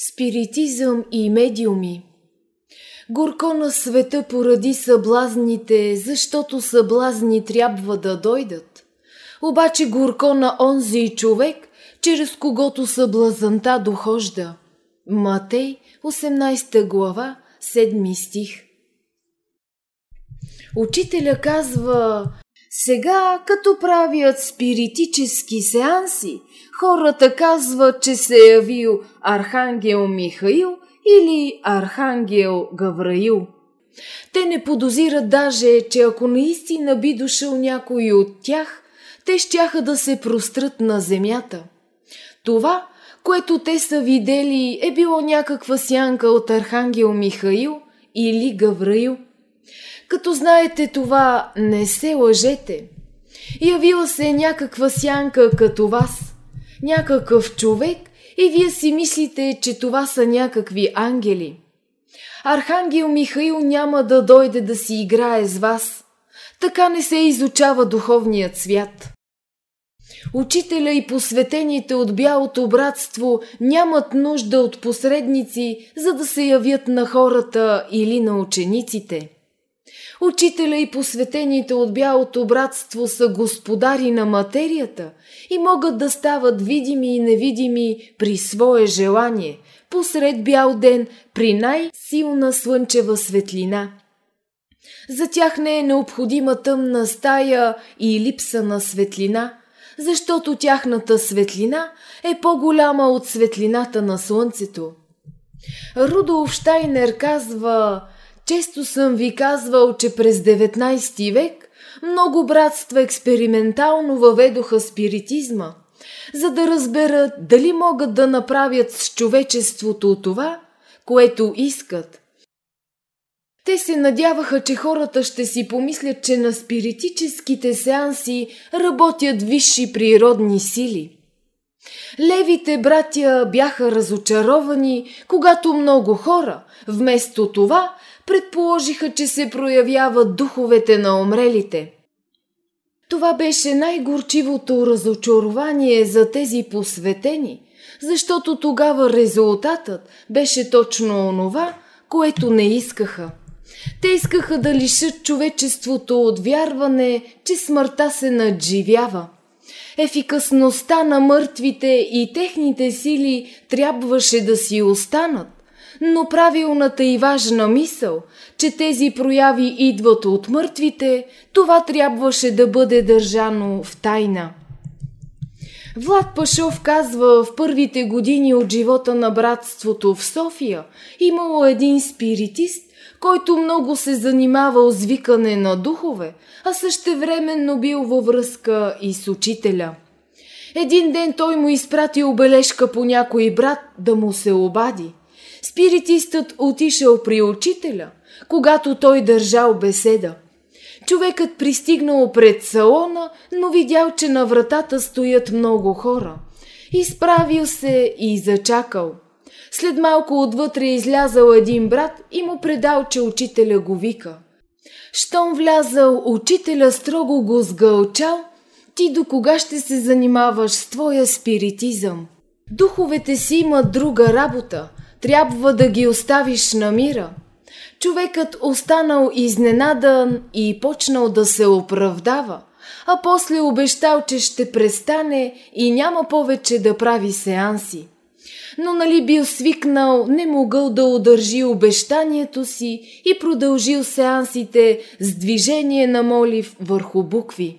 Спиритизъм и медиуми Горко на света поради съблазните, защото съблазни трябва да дойдат. Обаче горко на онзи човек, чрез когото съблазанта дохожда. Матей, 18 глава, 7 стих Учителя казва, сега, като правят спиритически сеанси, хората казват, че се е явил Архангел Михаил или Архангел Гавраил. Те не подозират даже, че ако наистина би дошъл някой от тях, те щяха да се прострат на земята. Това, което те са видели, е било някаква сянка от Архангел Михаил или Гавраил – като знаете това, не се лъжете. Явила се някаква сянка като вас, някакъв човек и вие си мислите, че това са някакви ангели. Архангел Михаил няма да дойде да си играе с вас. Така не се изучава духовният свят. Учителя и посветените от бялото братство нямат нужда от посредници, за да се явят на хората или на учениците. Учителя и посветените от бялото братство са господари на материята и могат да стават видими и невидими при свое желание, посред бял ден, при най-силна слънчева светлина. За тях не е необходима тъмна стая и липса на светлина, защото тяхната светлина е по-голяма от светлината на слънцето. Рудолф Штайнер казва – често съм ви казвал, че през 19 век много братства експериментално въведоха спиритизма, за да разберат дали могат да направят с човечеството това, което искат. Те се надяваха, че хората ще си помислят, че на спиритическите сеанси работят висши природни сили. Левите братя бяха разочаровани, когато много хора, вместо това, предположиха, че се проявяват духовете на умрелите. Това беше най-горчивото разочарование за тези посветени, защото тогава резултатът беше точно онова, което не искаха. Те искаха да лишат човечеството от вярване, че смъртта се надживява. Ефикасността на мъртвите и техните сили трябваше да си останат но правилната и важна мисъл, че тези прояви идват от мъртвите, това трябваше да бъде държано в тайна. Влад Пашов казва в първите години от живота на братството в София имало един спиритист, който много се занимавал с викане на духове, а същевременно бил във връзка и с учителя. Един ден той му изпрати обележка по някой брат да му се обади. Спиритистът отишъл при учителя, когато той държал беседа. Човекът пристигнал пред салона, но видял, че на вратата стоят много хора. Изправил се и зачакал. След малко отвътре излязал един брат и му предал, че учителя го вика. Щом влязал, учителя строго го сгълчал, ти до кога ще се занимаваш с твоя спиритизъм? Духовете си имат друга работа, трябва да ги оставиш на мира. Човекът останал изненадан и почнал да се оправдава, а после обещал, че ще престане и няма повече да прави сеанси. Но нали бил свикнал, не могъл да удържи обещанието си и продължил сеансите с движение на молив върху букви.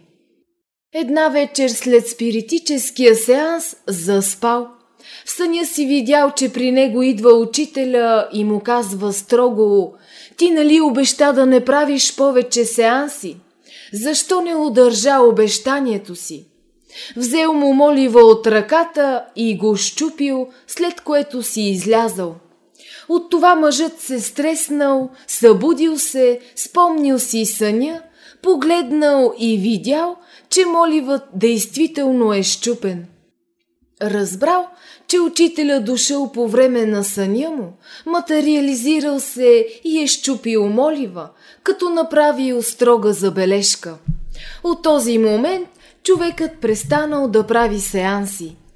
Една вечер след спиритическия сеанс заспал – в съня си видял, че при него идва учителя и му казва строго «Ти нали обеща да не правиш повече сеанси? Защо не удържа обещанието си?» Взел му молива от ръката и го щупил, след което си излязал. От това мъжът се стреснал, събудил се, спомнил си съня, погледнал и видял, че моливът действително е щупен. Разбрал, че учителя дошъл по време на съня му, материализирал се и е щупил молива, като направил строга забележка. От този момент човекът престанал да прави сеанси –